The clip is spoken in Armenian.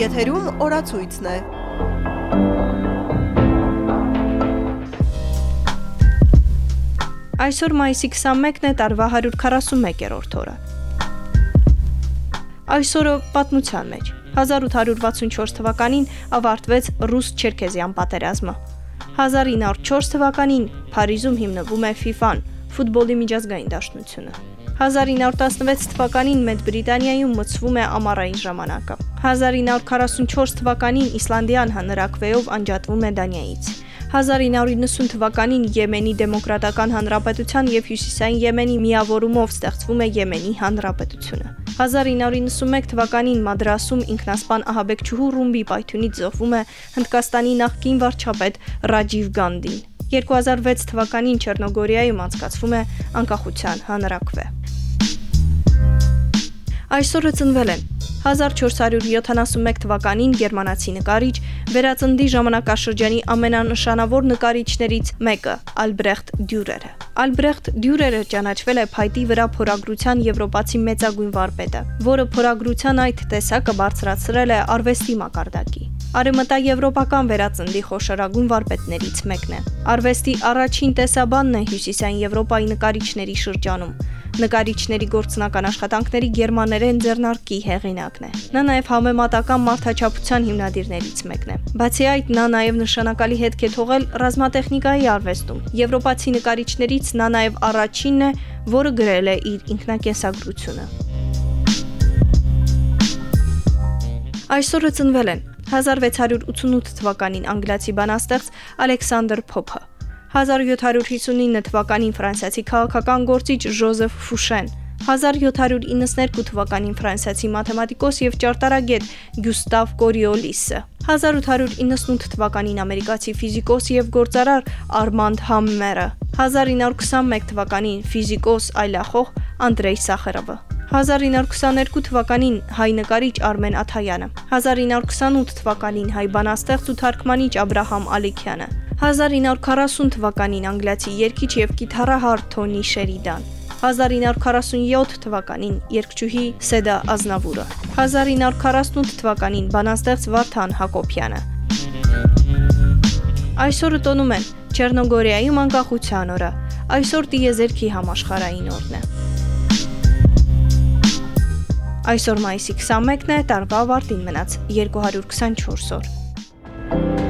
Եթերում օրացույցն է։ Այսօր մայիսի 21-ն է, տարվա 141-րդ օրը։ Այսօրը պատմության մեջ 1864 թվականին ավարտվեց ռուս-չերքեզյան պատերազմը։ 1904 թվականին Փարիզում հիմնվում է FIFA-ն, ֆուտբոլի միջազգային դաշնությունը։ 1916 թվականին Մեծ Բրիտանիայում մցվում է ամառային ժամանակը։ 1944 թվականին Իսլանդիան հանրակրվեով անջատվում է Դանիայից։ 1990 թվականին Եմենի Դեմոկրատական Հանրապետության եւ Հյուսիսային Եմենի միավորումով ստեղծվում է Եմենի Հանրապետությունը։ 1991 թվականին Մադրասում ինքնասպան ահաբեկչուհու ռումբի պայթյունից զոհվում է Հնդկաստանի նախկին վարչապետ Ռաջիվ Գանդին։ 2006 թվականին Չեռնոգորիայում անցկացվում է անկախության հանրակրվե։ Այսօրը ծնվել են 1471 թվականին գերմանացի նկարիչ վերածնդի ժամանակաշրջանի ամենանշանավոր նկարիչներից մեկը Ալբրեխտ Դյուրերը։ Ալբրեխտ Դյուրերը ճանաչվել է փայտի վրա փորագրության եվրոպացի մեծագույն վարպետը, որը փորագրության այդ տեսակը բարձրացրել է արվեստի մակարդակի։ Արեմտաեվրոպական վերածնդի խոշորագույն վարպետներից մեկն է։ Արվեստի առաջին տեսաբանն է Հյուսիսային Եվրոպայի նկարիչների շրջանում։ Նկարիչների գործնական աշխատանքների գերմաներեն ձեռնարկի հեղինակն է։ Նա նաև համեմատական մարդաչափության հիմնադիրներից մեկն է։ Բացի այդ, նա նաև նշանակալի հետք է թողել ռազմատեխնիկայի արվեստում։ Եվրոպացի նկարիչներից նա նաև առաջինն է, որը գրել է իր ինքնակենսագրությունը։ Այսօրը ծնվել են 1688 թվականին անգլիացի բանաստեղծ Ալեքսանդր Փոփը, 1759 թվականին ֆրանսիացի քաղաքական գործիչ Ժոզեֆ Ֆուշեն, 1792 թվականին ֆրանսիացի մաթեմատիկոս եւ ճարտարագետ Գյուստավ Կորիոլիսը, 1898 թվականին ամերիկացի ֆիզիկոս եւ գործարար Արմանդ Համմերը, 1921 թվականին ֆիզիկոս այլախոհ Անդրեյ Սախարովը, 1922 թվականին հայ նկարիչ Արմեն Աթայանը, 1928 թվականին հայ բանաստեղծ ու թարգմանիչ Աբ รา համ Ալիքյանը, 1940 թվականին անգլիացի երգիչ եւ կիթառահար Թոնի Շերիդան, 1947 թվականին երգչուհի Սեդա Ազնավուրը, 1948 թվականին բանաստեղծ Վարդան Հակոբյանը։ Այսօրը տոնում են Չեռնոգորիայում անկախության օրը, այսօր տիեզերքի համաշխարային օրն է։ Այսօր մայիսի 21-ն է, տարվա ավարտին մնաց 224 օր։